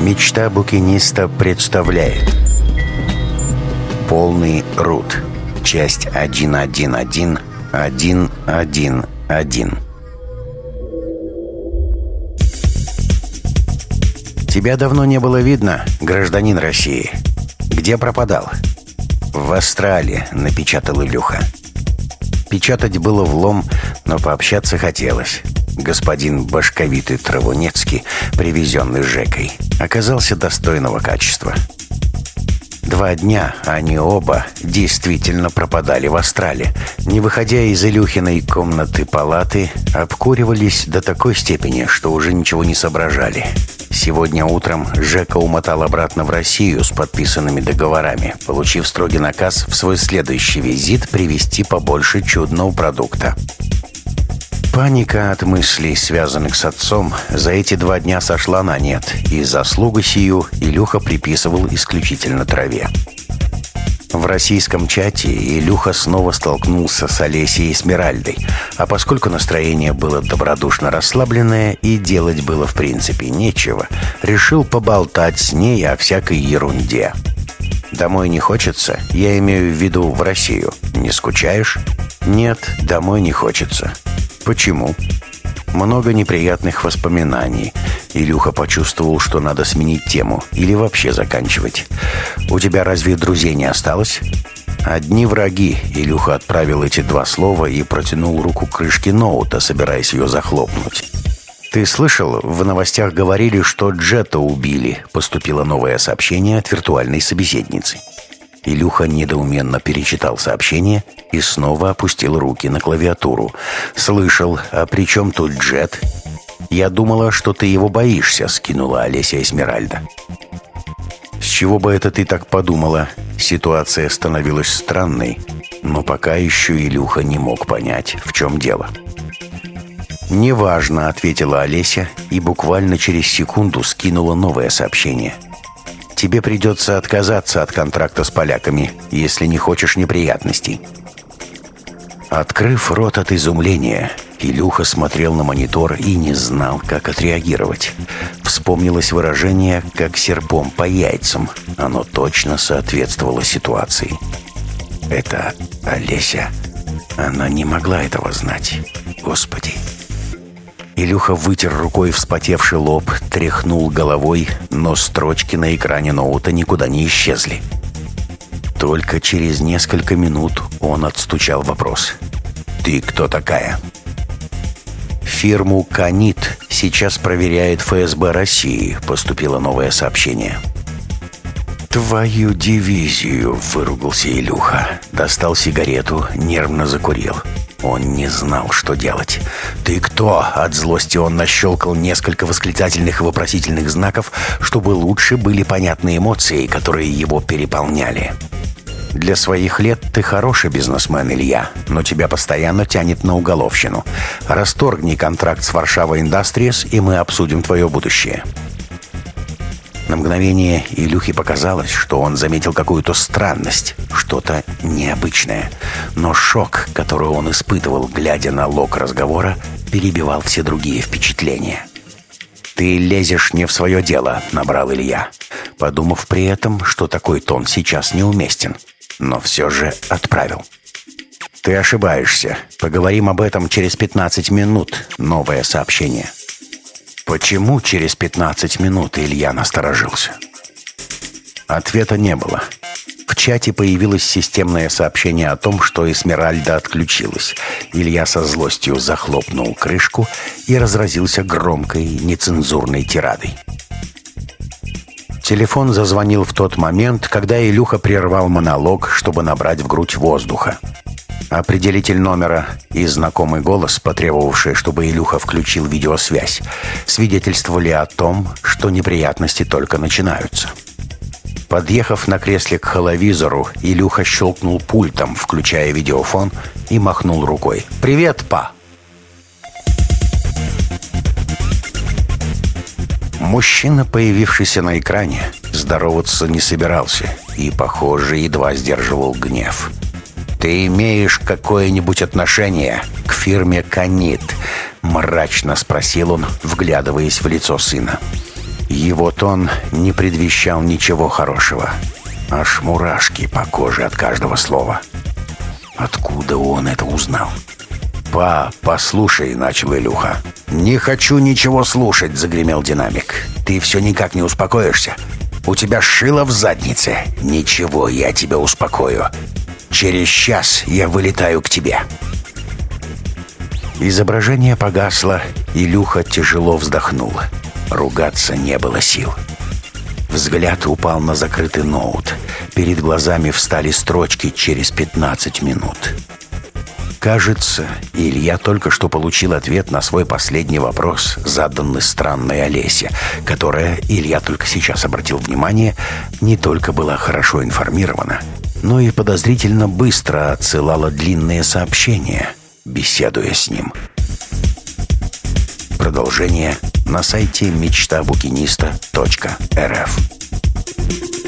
Мечта букиниста представляет Полный рут Часть 1.1.1.1.1.1 Тебя давно не было видно, гражданин России. Где пропадал? В Австралии, напечатал Илюха. Печатать было влом, но пообщаться хотелось. Господин башковитый Травунецкий, привезенный Жекой, оказался достойного качества. Два дня они оба действительно пропадали в Астрале. Не выходя из Илюхиной комнаты палаты, обкуривались до такой степени, что уже ничего не соображали. Сегодня утром Жека умотал обратно в Россию с подписанными договорами, получив строгий наказ в свой следующий визит привезти побольше чудного продукта. Паника от мыслей, связанных с отцом, за эти два дня сошла на нет, и заслугу сию Илюха приписывал исключительно траве. В российском чате Илюха снова столкнулся с Олесей и Смиральдой, а поскольку настроение было добродушно расслабленное и делать было в принципе нечего, решил поболтать с ней о всякой ерунде. «Домой не хочется? Я имею в виду в Россию. Не скучаешь?» «Нет, домой не хочется. Почему? Много неприятных воспоминаний. Илюха почувствовал, что надо сменить тему или вообще заканчивать. «У тебя разве друзей не осталось?» «Одни враги», — Илюха отправил эти два слова и протянул руку к крышке ноута, собираясь ее захлопнуть. «Ты слышал, в новостях говорили, что Джета убили», — поступило новое сообщение от виртуальной собеседницы. Илюха недоуменно перечитал сообщение и снова опустил руки на клавиатуру. «Слышал, а при чем тут Джет?» «Я думала, что ты его боишься», — скинула Олеся Эсмеральда. «С чего бы это ты так подумала?» Ситуация становилась странной, но пока еще Илюха не мог понять, в чем дело. «Неважно», — ответила Олеся и буквально через секунду скинула новое сообщение — тебе придется отказаться от контракта с поляками, если не хочешь неприятностей». Открыв рот от изумления, Илюха смотрел на монитор и не знал, как отреагировать. Вспомнилось выражение «как серпом по яйцам». Оно точно соответствовало ситуации. Это Олеся. Она не могла этого знать. Господи. Илюха вытер рукой вспотевший лоб, тряхнул головой, но строчки на экране ноута никуда не исчезли. Только через несколько минут он отстучал вопрос. «Ты кто такая?» «Фирму «Канит» сейчас проверяет ФСБ России», — поступило новое сообщение. «Твою дивизию!» — выругался Илюха. Достал сигарету, нервно закурил. Он не знал, что делать. «Ты кто?» От злости он нащелкал несколько восклицательных и вопросительных знаков, чтобы лучше были понятны эмоции, которые его переполняли. «Для своих лет ты хороший бизнесмен, Илья, но тебя постоянно тянет на уголовщину. Расторгни контракт с Варшава Индастриес, и мы обсудим твое будущее». На мгновение Илюхе показалось, что он заметил какую-то странность, что-то необычное. Но шок, который он испытывал, глядя на лог разговора, перебивал все другие впечатления. «Ты лезешь не в свое дело», — набрал Илья, подумав при этом, что такой тон сейчас неуместен, но все же отправил. «Ты ошибаешься. Поговорим об этом через 15 минут. Новое сообщение». Почему через 15 минут Илья насторожился? Ответа не было. В чате появилось системное сообщение о том, что Эсмеральда отключилась. Илья со злостью захлопнул крышку и разразился громкой, нецензурной тирадой. Телефон зазвонил в тот момент, когда Илюха прервал монолог, чтобы набрать в грудь воздуха. Определитель номера и знакомый голос, потребовавший, чтобы Илюха включил видеосвязь, свидетельствовали о том, что неприятности только начинаются. Подъехав на кресле к холовизору, Илюха щелкнул пультом, включая видеофон, и махнул рукой. «Привет, па!» Мужчина, появившийся на экране, здороваться не собирался и, похоже, едва сдерживал гнев. «Ты имеешь какое-нибудь отношение к фирме «Канит»?» — мрачно спросил он, вглядываясь в лицо сына. Его тон не предвещал ничего хорошего. Аж мурашки по коже от каждого слова. Откуда он это узнал? «Па, послушай», — начал Илюха. «Не хочу ничего слушать», — загремел динамик. «Ты все никак не успокоишься. У тебя шило в заднице. Ничего, я тебя успокою. Через час я вылетаю к тебе». Изображение погасло, и Люха тяжело вздохнул. Ругаться не было сил. Взгляд упал на закрытый ноут. Перед глазами встали строчки через 15 минут. Кажется, Илья только что получил ответ на свой последний вопрос, заданный странной Олесе, которая, Илья только сейчас обратил внимание, не только была хорошо информирована, но и подозрительно быстро отсылала длинные сообщения, беседуя с ним. Продолжение на сайте мечтабукиниста.рф